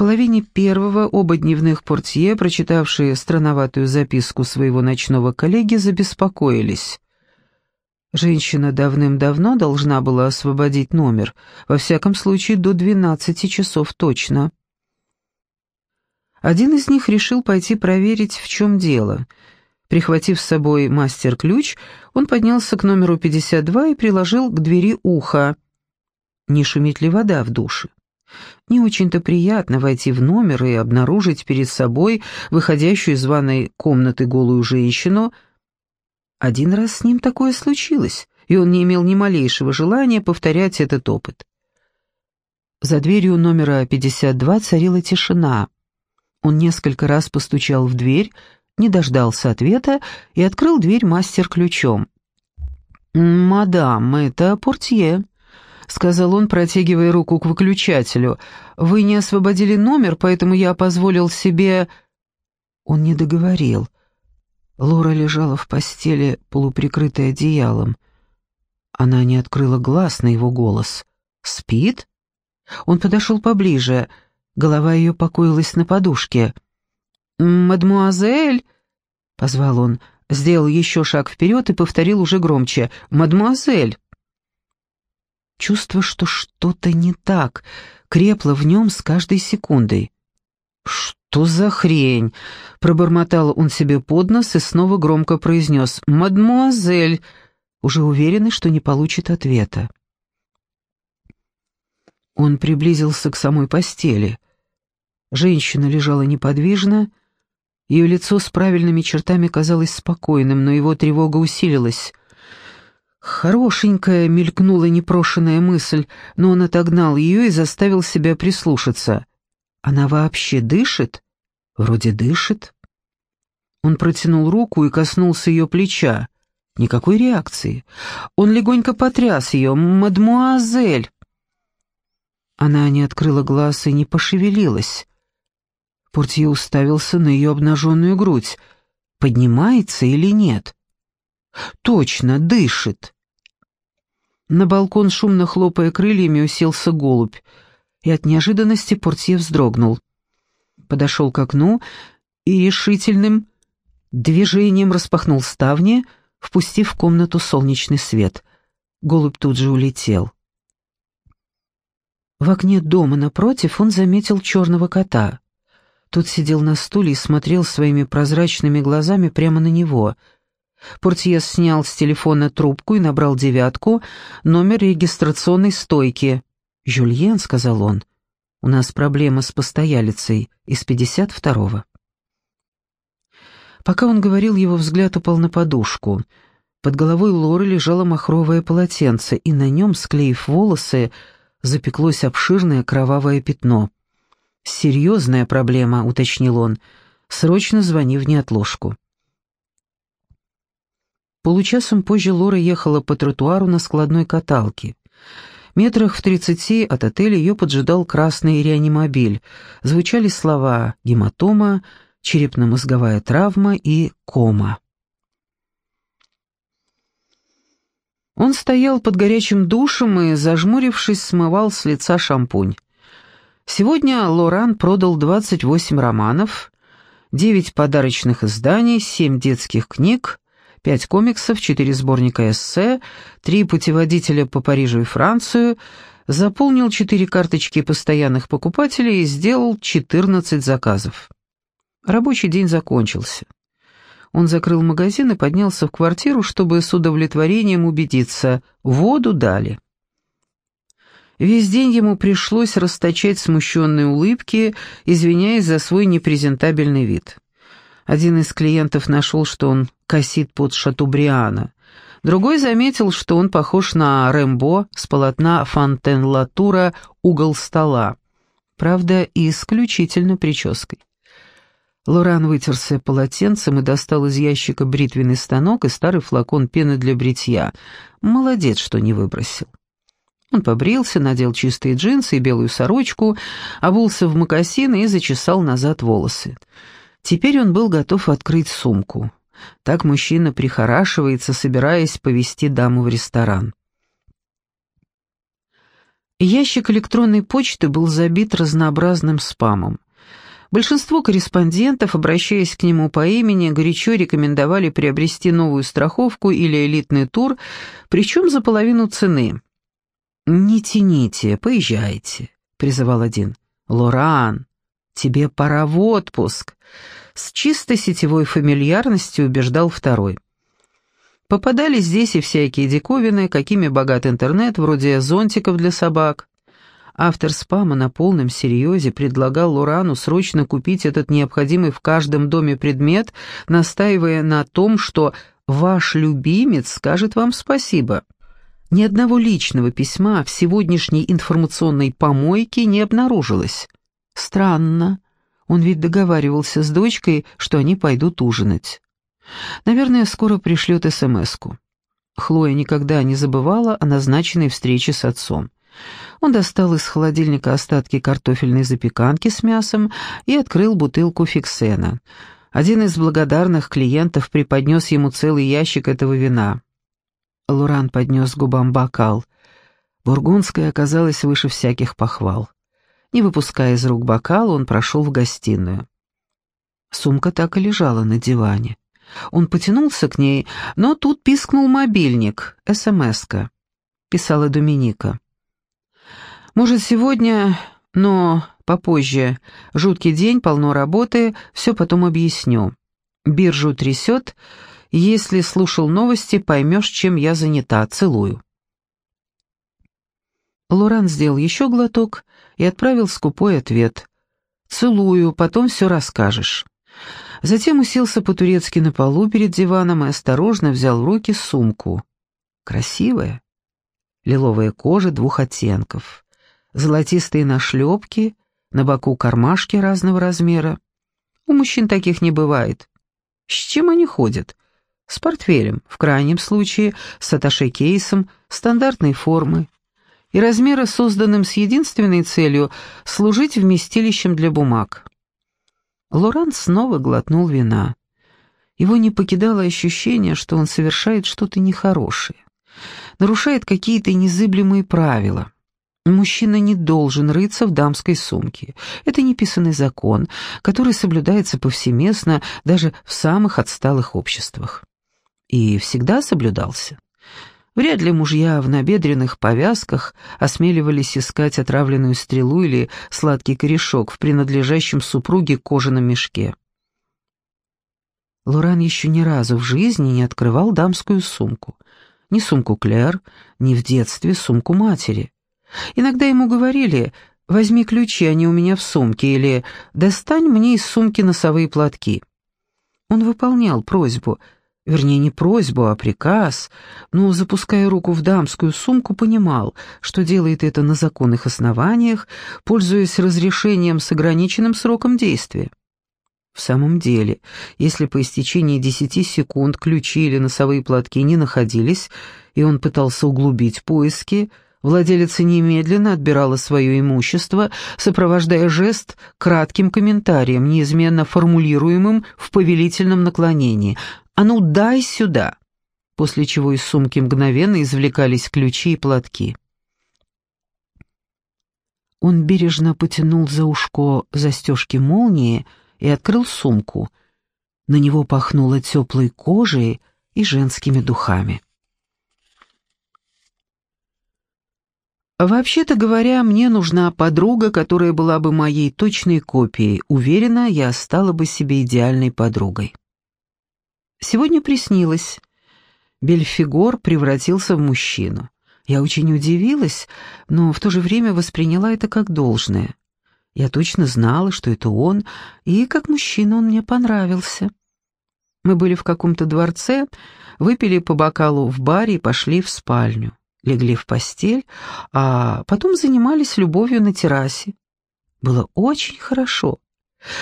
половине первого оба дневных портье, прочитавшие странноватую записку своего ночного коллеги, забеспокоились. Женщина давным-давно должна была освободить номер, во всяком случае до 12 часов точно. Один из них решил пойти проверить, в чем дело. Прихватив с собой мастер-ключ, он поднялся к номеру 52 и приложил к двери ухо. Не шумит ли вода в душе? Не очень-то приятно войти в номер и обнаружить перед собой выходящую из ванной комнаты голую женщину — один раз с ним такое случилось, и он не имел ни малейшего желания повторять этот опыт. За дверью номера 52 царила тишина. Он несколько раз постучал в дверь, не дождался ответа и открыл дверь мастер-ключом. «Мадам, это портье», — сказал он, протягивая руку к выключателю. «Вы не освободили номер, поэтому я позволил себе...» Он не договорил. Лора лежала в постели, полуприкрытая одеялом. Она не открыла глаз на его голос. «Спит?» Он подошел поближе. Голова ее покоилась на подушке. «Мадмуазель!» — позвал он, сделал еще шаг вперед и повторил уже громче. «Мадмуазель!» Чувство, что что-то не так, крепло в нем с каждой секундой. «Что за хрень?» — пробормотал он себе под нос и снова громко произнес «Мадмуазель», уже уверенный, что не получит ответа. Он приблизился к самой постели. Женщина лежала неподвижно, ее лицо с правильными чертами казалось спокойным, но его тревога усилилась. Хорошенькая мелькнула непрошенная мысль, но он отогнал ее и заставил себя прислушаться. Она вообще дышит? Вроде дышит. Он протянул руку и коснулся ее плеча. Никакой реакции. Он легонько потряс ее. «Мадмуазель!» Она не открыла глаз и не пошевелилась. Портье уставился на ее обнаженную грудь. Поднимается или нет? Точно, дышит. На балкон, шумно хлопая крыльями, уселся голубь и от неожиданности портье вздрогнул. Подошел к окну и решительным движением распахнул ставни, впустив в комнату солнечный свет. Голубь тут же улетел. В окне дома напротив он заметил черного кота. Тот сидел на стуле и смотрел своими прозрачными глазами прямо на него. Портье снял с телефона трубку и набрал девятку, номер регистрационной стойки. «Жюльен», — сказал он, — «у нас проблема с постоялицей из 52-го». Пока он говорил, его взгляд упал на подушку. Под головой Лоры лежало махровое полотенце, и на нем, склеив волосы, запеклось обширное кровавое пятно. «Серьезная проблема», — уточнил он. «Срочно звони в неотложку». Получасом позже Лора ехала по тротуару на складной каталке. Метрах в тридцати от отеля ее поджидал красный реанимобиль. Звучали слова «гематома», «черепно-мозговая травма» и «кома». Он стоял под горячим душем и, зажмурившись, смывал с лица шампунь. Сегодня Лоран продал 28 романов, 9 подарочных изданий, 7 детских книг, пять комиксов, четыре сборника эссе, три путеводителя по Парижу и Францию, заполнил четыре карточки постоянных покупателей и сделал 14 заказов. Рабочий день закончился. Он закрыл магазин и поднялся в квартиру, чтобы с удовлетворением убедиться, воду дали. Весь день ему пришлось расточать смущенные улыбки, извиняясь за свой непрезентабельный вид. Один из клиентов нашел, что он косит под Шатубриана. Другой заметил, что он похож на Рэмбо с полотна Фонтен-Латура «Угол стола». Правда, исключительно прической. Лоран вытерся полотенцем и достал из ящика бритвенный станок и старый флакон пены для бритья. Молодец, что не выбросил. Он побрился, надел чистые джинсы и белую сорочку, обулся в мокасины и зачесал назад волосы. Теперь он был готов открыть сумку. Так мужчина прихорашивается, собираясь повести даму в ресторан. Ящик электронной почты был забит разнообразным спамом. Большинство корреспондентов, обращаясь к нему по имени, горячо рекомендовали приобрести новую страховку или элитный тур, причем за половину цены. «Не тяните, поезжайте», — призывал один. «Лоран, тебе пора в отпуск», — с чистой сетевой фамильярностью убеждал второй. Попадались здесь и всякие диковины, какими богат интернет, вроде зонтиков для собак. Автор спама на полном серьезе предлагал Лурану срочно купить этот необходимый в каждом доме предмет, настаивая на том, что «ваш любимец скажет вам спасибо». Ни одного личного письма в сегодняшней информационной помойке не обнаружилось. Странно. Он ведь договаривался с дочкой, что они пойдут ужинать. Наверное, скоро пришлет СМС-ку. Хлоя никогда не забывала о назначенной встрече с отцом. Он достал из холодильника остатки картофельной запеканки с мясом и открыл бутылку фиксена. Один из благодарных клиентов преподнес ему целый ящик этого вина. Луран поднес губам бокал. Бургундская оказалась выше всяких похвал. Не выпуская из рук бокал, он прошел в гостиную. Сумка так и лежала на диване. Он потянулся к ней, но тут пискнул мобильник, СМС-ка. Писала Доминика. «Может, сегодня, но попозже. Жуткий день, полно работы, все потом объясню. Биржу трясет, если слушал новости, поймешь, чем я занята. Целую». Лоран сделал еще глоток и отправил скупой ответ. «Целую, потом все расскажешь». Затем уселся по-турецки на полу перед диваном и осторожно взял в руки сумку. Красивая. Лиловая кожа двух оттенков. Золотистые нашлепки, на боку кармашки разного размера. У мужчин таких не бывает. С чем они ходят? С портфелем, в крайнем случае, с аташе-кейсом, стандартной формы. И размера, созданным с единственной целью — служить вместилищем для бумаг. Лоран снова глотнул вина. Его не покидало ощущение, что он совершает что-то нехорошее, нарушает какие-то незыблемые правила. Мужчина не должен рыться в дамской сумке. Это неписанный закон, который соблюдается повсеместно даже в самых отсталых обществах и всегда соблюдался. Вряд ли мужья в набедренных повязках осмеливались искать отравленную стрелу или сладкий корешок в принадлежащем супруге кожаном мешке. Лоран еще ни разу в жизни не открывал дамскую сумку. Ни сумку Клэр, ни в детстве сумку матери. Иногда ему говорили «возьми ключи, они у меня в сумке» или «достань мне из сумки носовые платки». Он выполнял просьбу – Вернее, не просьбу, а приказ, но, запуская руку в дамскую сумку, понимал, что делает это на законных основаниях, пользуясь разрешением с ограниченным сроком действия. В самом деле, если по истечении десяти секунд ключи или носовые платки не находились, и он пытался углубить поиски, владелица немедленно отбирала свое имущество, сопровождая жест кратким комментарием, неизменно формулируемым в повелительном наклонении «А ну, дай сюда!» после чего из сумки мгновенно извлекались ключи и платки. Он бережно потянул за ушко застежки молнии и открыл сумку. На него пахнуло теплой кожей и женскими духами. Вообще-то говоря, мне нужна подруга, которая была бы моей точной копией. Уверена, я стала бы себе идеальной подругой. Сегодня приснилось. Бельфигор превратился в мужчину. Я очень удивилась, но в то же время восприняла это как должное. Я точно знала, что это он, и как мужчина он мне понравился. Мы были в каком-то дворце, выпили по бокалу в баре и пошли в спальню. Легли в постель, а потом занимались любовью на террасе. Было очень хорошо.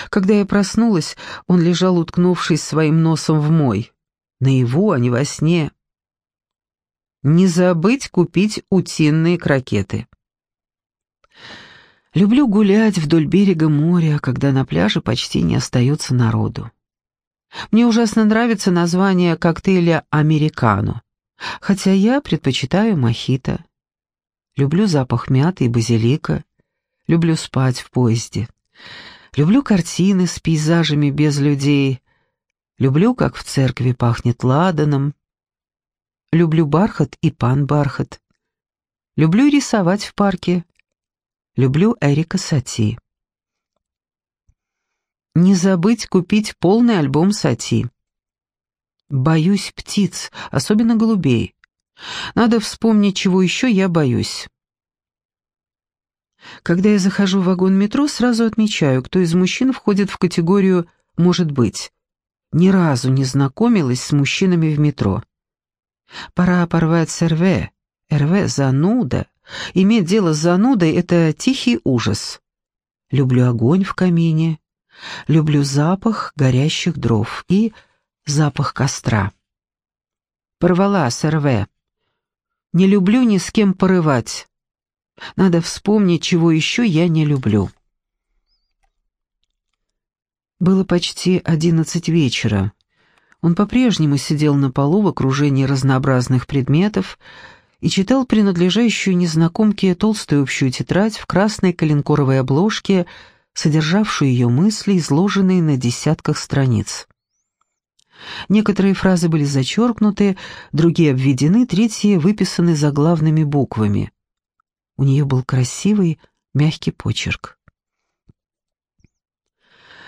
Когда я проснулась, он лежал, уткнувшись своим носом в мой. Наяву, а не во сне. Не забыть купить утиные крокеты. Люблю гулять вдоль берега моря, когда на пляже почти не остается народу. Мне ужасно нравится название коктейля «Американо», хотя я предпочитаю мохито. Люблю запах мяты и базилика. Люблю спать в поезде. Люблю картины с пейзажами без людей. Люблю, как в церкви пахнет ладаном. Люблю бархат и пан бархат. Люблю рисовать в парке. Люблю Эрика Сати. Не забыть купить полный альбом Сати. Боюсь птиц, особенно голубей. Надо вспомнить, чего еще я боюсь. Когда я захожу в вагон метро, сразу отмечаю, кто из мужчин входит в категорию «может быть». Ни разу не знакомилась с мужчинами в метро. Пора порвать с РВ. РВ — зануда. Иметь дело с занудой — это тихий ужас. Люблю огонь в камине, люблю запах горящих дров и запах костра. Порвала с РВ. Не люблю ни с кем порывать. Надо вспомнить, чего еще я не люблю. Было почти одиннадцать вечера. Он по-прежнему сидел на полу в окружении разнообразных предметов и читал принадлежащую незнакомке толстую общую тетрадь в красной коленкоровой обложке, содержавшую ее мысли, изложенные на десятках страниц. Некоторые фразы были зачеркнуты, другие обведены, третьи выписаны заглавными буквами. У нее был красивый, мягкий почерк.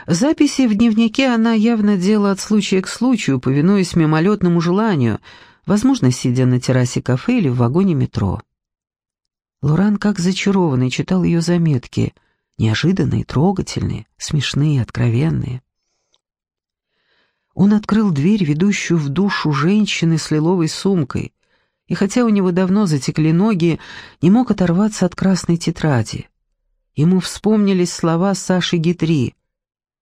Записи в дневнике она явно делала от случая к случаю, повинуясь мимолетному желанию, возможно, сидя на террасе кафе или в вагоне метро. Лоран, как зачарованный, читал ее заметки, неожиданные, трогательные, смешные, откровенные. Он открыл дверь, ведущую в душу женщины с лиловой сумкой, и хотя у него давно затекли ноги, не мог оторваться от красной тетради. Ему вспомнились слова Саши Гитри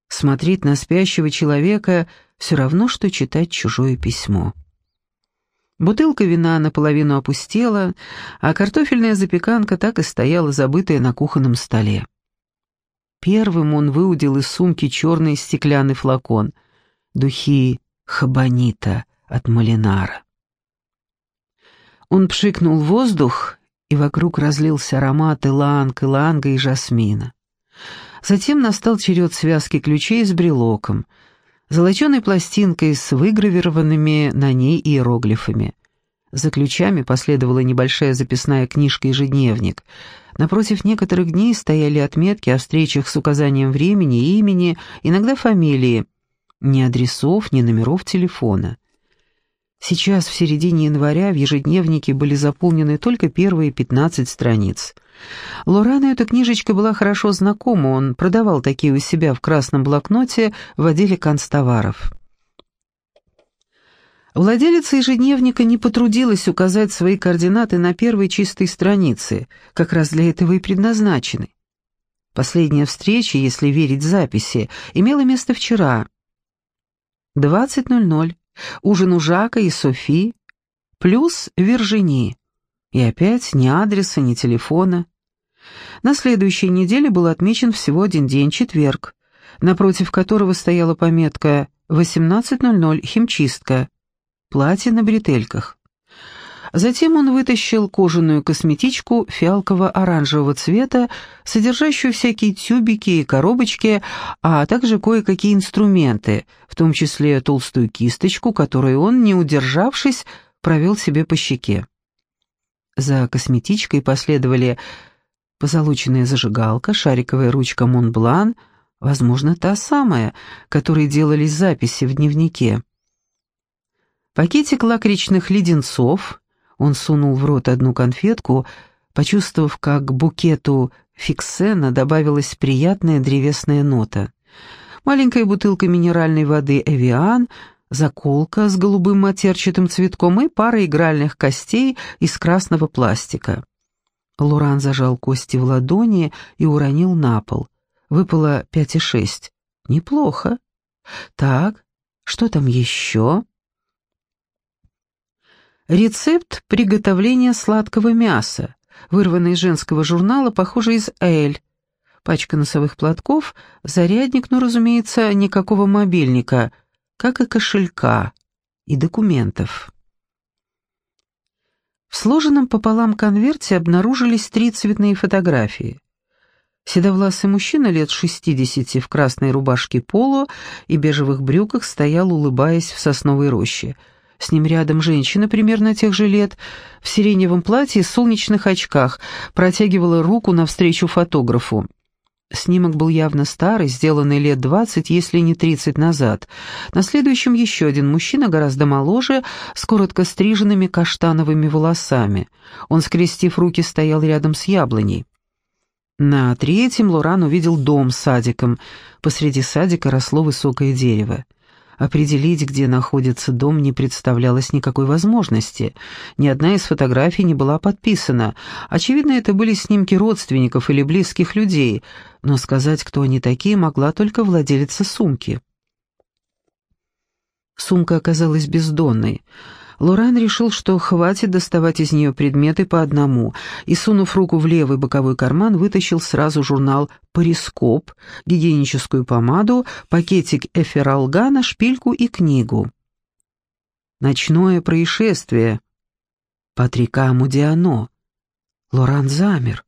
Смотреть на спящего человека все равно, что читать чужое письмо. Бутылка вина наполовину опустела, а картофельная запеканка так и стояла забытая на кухонном столе. Первым он выудил из сумки черный стеклянный флакон, духи хабанита от Малинара. Он пшикнул воздух, и вокруг разлился аромат иланг, иланга и жасмина. Затем настал черед связки ключей с брелоком, золоченой пластинкой с выгравированными на ней иероглифами. За ключами последовала небольшая записная книжка-ежедневник. Напротив некоторых дней стояли отметки о встречах с указанием времени имени, иногда фамилии. Ни адресов, ни номеров телефона. Сейчас, в середине января, в ежедневнике были заполнены только первые 15 страниц. Лорану эта книжечка была хорошо знакома, он продавал такие у себя в красном блокноте в отделе констоваров. Владелица ежедневника не потрудилась указать свои координаты на первой чистой странице, как раз для этого и предназначены. Последняя встреча, если верить записи, имела место вчера. 20.00. Ужин у Жака и Софи, плюс Виржини. И опять ни адреса, ни телефона. На следующей неделе был отмечен всего один день, четверг, напротив которого стояла пометка «18.00, химчистка», платье на бретельках. Затем он вытащил кожаную косметичку фиалково-оранжевого цвета, содержащую всякие тюбики и коробочки, а также кое-какие инструменты, в том числе толстую кисточку, которую он, не удержавшись, провел себе по щеке. За косметичкой последовали позолоченная зажигалка, шариковая ручка Монблан, возможно, та самая, которой делались записи в дневнике. Пакетик лакричных леденцов, он сунул в рот одну конфетку, почувствовав, как к букету фиксена добавилась приятная древесная нота. Маленькая бутылка минеральной воды «Эвиан», заколка с голубым матерчатым цветком и пара игральных костей из красного пластика. Луран зажал кости в ладони и уронил на пол. Выпало пять и шесть. Неплохо. Так, что там еще? Рецепт приготовления сладкого мяса, вырванный из женского журнала, похоже, из Эль. Пачка носовых платков, зарядник, но, разумеется, никакого мобильника, как и кошелька и документов. В сложенном пополам конверте обнаружились три цветные фотографии. Седовласый мужчина лет шестидесяти в красной рубашке поло и бежевых брюках стоял, улыбаясь в сосновой роще. С ним рядом женщина примерно тех же лет, в сиреневом платье и солнечных очках, протягивала руку навстречу фотографу. Снимок был явно старый, сделанный лет двадцать, если не тридцать назад. На следующем еще один мужчина, гораздо моложе, с коротко стриженными каштановыми волосами. Он, скрестив руки, стоял рядом с яблоней. На третьем Лоран увидел дом с садиком. Посреди садика росло высокое дерево. Определить, где находится дом, не представлялось никакой возможности. Ни одна из фотографий не была подписана. Очевидно, это были снимки родственников или близких людей, но сказать, кто они такие, могла только владелица сумки. Сумка оказалась бездонной. Лоран решил, что хватит доставать из нее предметы по одному, и, сунув руку в левый боковой карман, вытащил сразу журнал «Парископ», гигиеническую помаду, пакетик эфиралгана, шпильку и книгу. «Ночное происшествие». Патрика Мудиано. Лоран замер.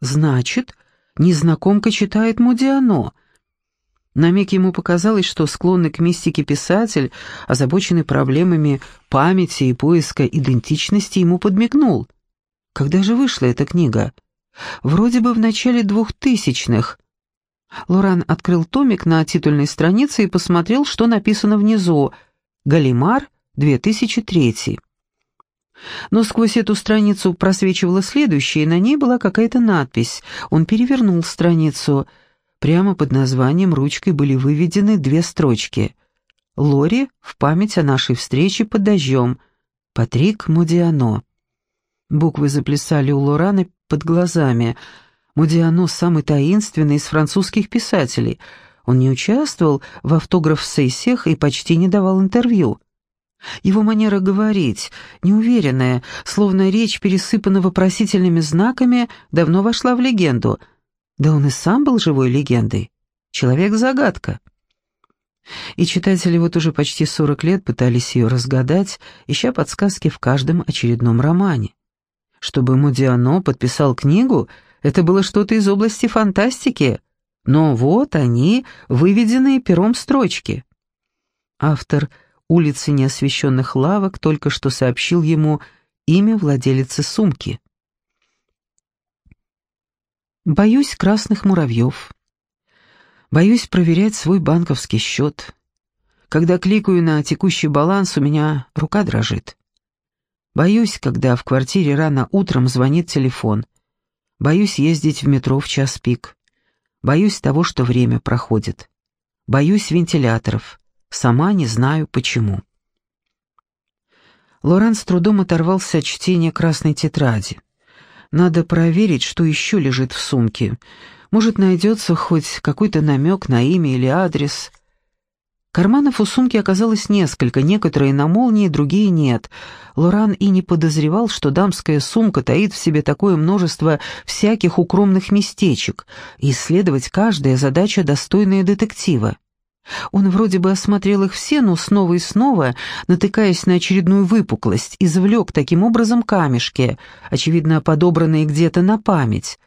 «Значит, незнакомка читает Мудиано». На миг ему показалось, что склонный к мистике писатель, озабоченный проблемами памяти и поиска идентичности, ему подмигнул. Когда же вышла эта книга? Вроде бы в начале двухтысячных. Лоран открыл томик на титульной странице и посмотрел, что написано внизу. «Галимар, 2003». Но сквозь эту страницу просвечивала следующая, и на ней была какая-то надпись. Он перевернул страницу — Прямо под названием ручкой были выведены две строчки. «Лори в память о нашей встрече под дождем. Патрик Мудиано». Буквы заплясали у Лорана под глазами. Мудиано самый таинственный из французских писателей. Он не участвовал в автограф-сессиях и почти не давал интервью. Его манера говорить, неуверенная, словно речь пересыпана вопросительными знаками, давно вошла в легенду — да он и сам был живой легендой. Человек-загадка. И читатели вот уже почти 40 лет пытались ее разгадать, ища подсказки в каждом очередном романе. Чтобы Мудиано подписал книгу, это было что-то из области фантастики, но вот они, выведенные пером строчки. Автор «Улицы неосвещенных лавок» только что сообщил ему имя владелицы сумки. Боюсь красных муравьев. Боюсь проверять свой банковский счет. Когда кликаю на текущий баланс, у меня рука дрожит. Боюсь, когда в квартире рано утром звонит телефон. Боюсь ездить в метро в час пик. Боюсь того, что время проходит. Боюсь вентиляторов. Сама не знаю, почему. Лоран с трудом оторвался от чтения красной тетради. Надо проверить, что еще лежит в сумке. Может, найдется хоть какой-то намек на имя или адрес. Карманов у сумки оказалось несколько, некоторые на молнии, другие нет. Лоран и не подозревал, что дамская сумка таит в себе такое множество всяких укромных местечек, и исследовать каждая задача достойная детектива. Он вроде бы осмотрел их все, но снова и снова, натыкаясь на очередную выпуклость, извлек таким образом камешки, очевидно, подобранные где-то на память.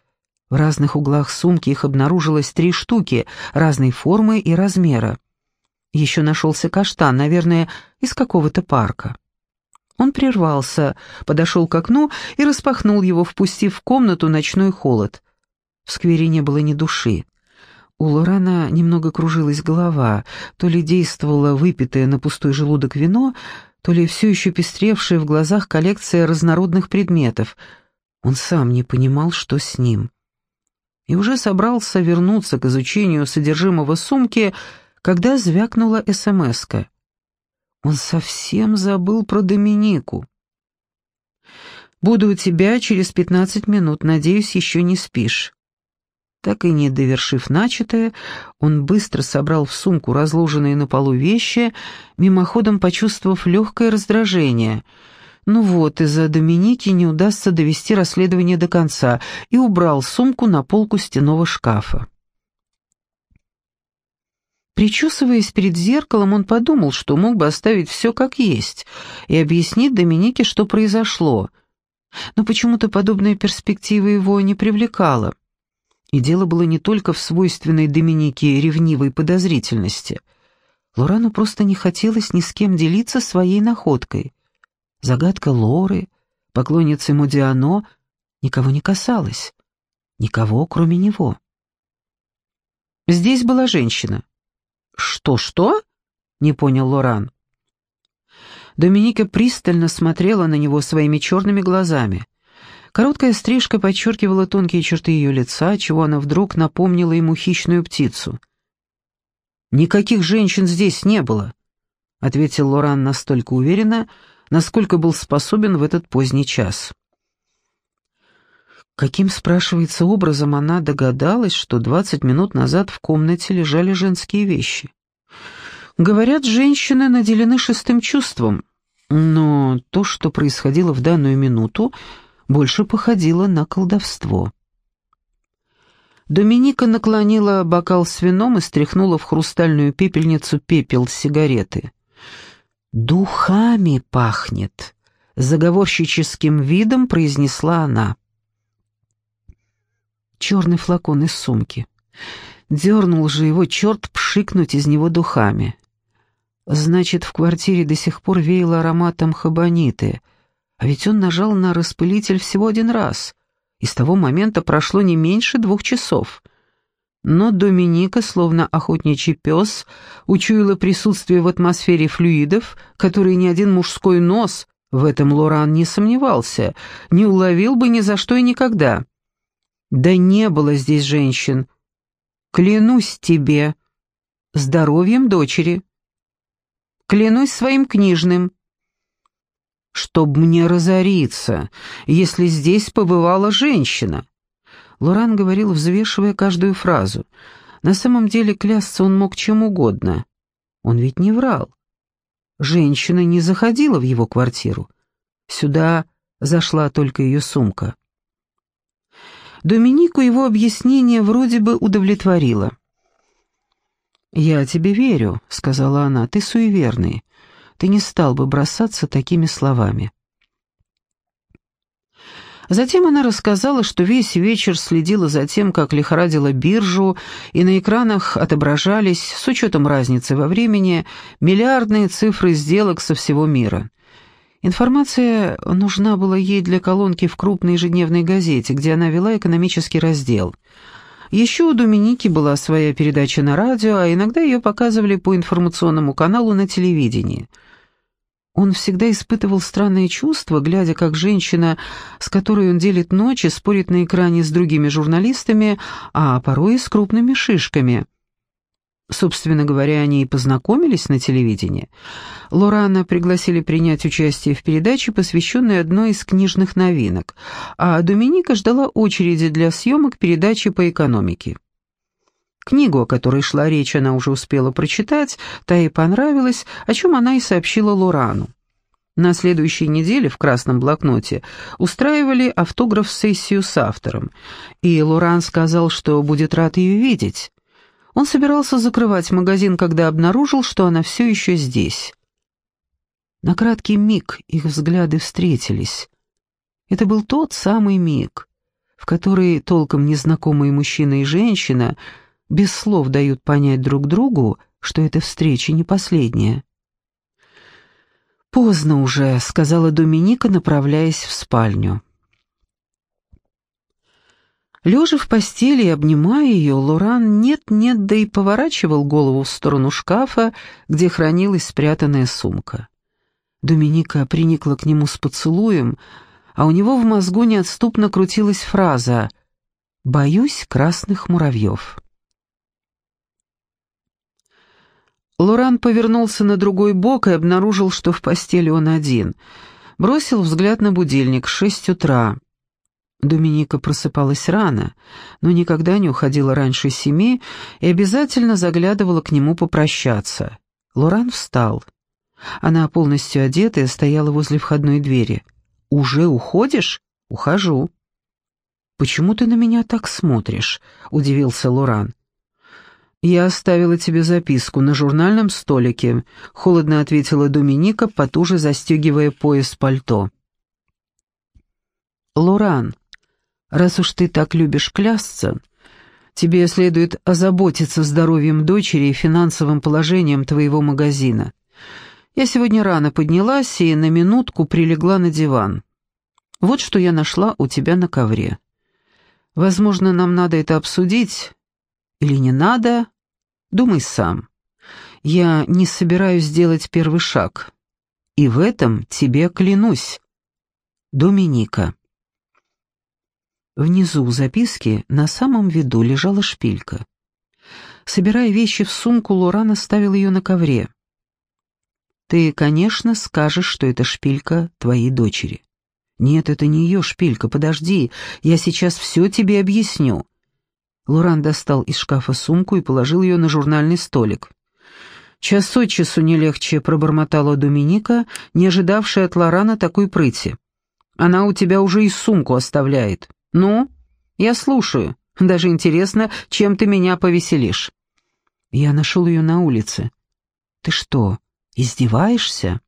В разных углах сумки их обнаружилось три штуки, разной формы и размера. Еще нашелся каштан, наверное, из какого-то парка. Он прервался, подошел к окну и распахнул его, впустив в комнату ночной холод. В сквере не было ни души. У Лорана немного кружилась голова, то ли действовала выпитое на пустой желудок вино, то ли все еще пестревшая в глазах коллекция разнородных предметов. Он сам не понимал, что с ним. И уже собрался вернуться к изучению содержимого сумки, когда звякнула СМСка. Он совсем забыл про Доминику. «Буду у тебя через пятнадцать минут, надеюсь, еще не спишь». Так и не довершив начатое, он быстро собрал в сумку разложенные на полу вещи, мимоходом почувствовав легкое раздражение. Ну вот, из-за Доминики не удастся довести расследование до конца, и убрал сумку на полку стенового шкафа. Причесываясь перед зеркалом, он подумал, что мог бы оставить все как есть и объяснить Доминике, что произошло. Но почему-то подобная перспектива его не привлекала. И дело было не только в свойственной Доминике ревнивой подозрительности. Лорану просто не хотелось ни с кем делиться своей находкой. Загадка Лоры, поклонницы Модиано, никого не касалась. Никого, кроме него. Здесь была женщина. «Что-что?» — не понял Лоран. Доминика пристально смотрела на него своими черными глазами. Короткая стрижка подчеркивала тонкие черты ее лица, чего она вдруг напомнила ему хищную птицу. «Никаких женщин здесь не было», — ответил Лоран настолько уверенно, насколько был способен в этот поздний час. Каким, спрашивается, образом она догадалась, что двадцать минут назад в комнате лежали женские вещи? Говорят, женщины наделены шестым чувством, но то, что происходило в данную минуту, больше походило на колдовство. Доминика наклонила бокал с вином и стряхнула в хрустальную пепельницу пепел сигареты. «Духами пахнет», — заговорщическим видом произнесла она черный флакон из сумки. Дернул же его черт пшикнуть из него духами. Значит, в квартире до сих пор веяло ароматом хабаниты, а ведь он нажал на распылитель всего один раз, и с того момента прошло не меньше двух часов. Но Доминика, словно охотничий пес, учуяла присутствие в атмосфере флюидов, которые ни один мужской нос, в этом Лоран не сомневался, не уловил бы ни за что и никогда. Да не было здесь женщин. Клянусь тебе. Здоровьем дочери. Клянусь своим книжным. Чтоб мне разориться, если здесь побывала женщина. Лоран говорил, взвешивая каждую фразу. На самом деле клясться он мог чем угодно. Он ведь не врал. Женщина не заходила в его квартиру. Сюда зашла только ее сумка. Доминику его объяснение вроде бы удовлетворило. «Я тебе верю», — сказала она, — «ты суеверный. Ты не стал бы бросаться такими словами». Затем она рассказала, что весь вечер следила за тем, как лихорадила биржу, и на экранах отображались, с учетом разницы во времени, миллиардные цифры сделок со всего мира. Информация нужна была ей для колонки в крупной ежедневной газете, где она вела экономический раздел. Еще у Доминики была своя передача на радио, а иногда ее показывали по информационному каналу на телевидении. Он всегда испытывал странные чувства, глядя, как женщина, с которой он делит ночи, спорит на экране с другими журналистами, а порой и с крупными шишками. Собственно говоря, они и познакомились на телевидении. Лорана пригласили принять участие в передаче, посвященной одной из книжных новинок, а Доминика ждала очереди для съемок передачи по экономике. Книгу, о которой шла речь, она уже успела прочитать, та ей понравилась, о чем она и сообщила Лорану. На следующей неделе в красном блокноте устраивали автограф-сессию с автором, и Лоран сказал, что будет рад ее видеть. Он собирался закрывать магазин, когда обнаружил, что она все еще здесь. На краткий миг их взгляды встретились. Это был тот самый миг, в который толком незнакомые мужчина и женщина без слов дают понять друг другу, что эта встреча не последняя. «Поздно уже», — сказала Доминика, направляясь в спальню. Лежа в постели и обнимая ее, Лоран нет-нет, да и поворачивал голову в сторону шкафа, где хранилась спрятанная сумка. Доминика приникла к нему с поцелуем, а у него в мозгу неотступно крутилась фраза «Боюсь красных муравьев». Лоран повернулся на другой бок и обнаружил, что в постели он один. Бросил взгляд на будильник, шесть утра. Доминика просыпалась рано, но никогда не уходила раньше семи и обязательно заглядывала к нему попрощаться. Лоран встал. Она, полностью одетая, стояла возле входной двери. «Уже уходишь?» «Ухожу». «Почему ты на меня так смотришь?» — удивился Лоран. «Я оставила тебе записку на журнальном столике», — холодно ответила Доминика, потуже застегивая пояс пальто. Лоран, раз уж ты так любишь клясться, тебе следует озаботиться здоровьем дочери и финансовым положением твоего магазина. Я сегодня рано поднялась и на минутку прилегла на диван. Вот что я нашла у тебя на ковре. Возможно, нам надо это обсудить. Или не надо? Думай сам. Я не собираюсь сделать первый шаг. И в этом тебе клянусь. Доминика. Внизу у записки на самом виду лежала шпилька. Собирая вещи в сумку, Лоран оставил ее на ковре. Ты, конечно, скажешь, что это шпилька твоей дочери. Нет, это не ее шпилька, подожди, я сейчас все тебе объясню. Луран достал из шкафа сумку и положил ее на журнальный столик. Час от часу не легче пробормотала Доминика, не ожидавшая от Лорана такой прыти. Она у тебя уже и сумку оставляет. Ну, я слушаю. Даже интересно, чем ты меня повеселишь. Я нашел ее на улице. Ты что, «Издеваешься?»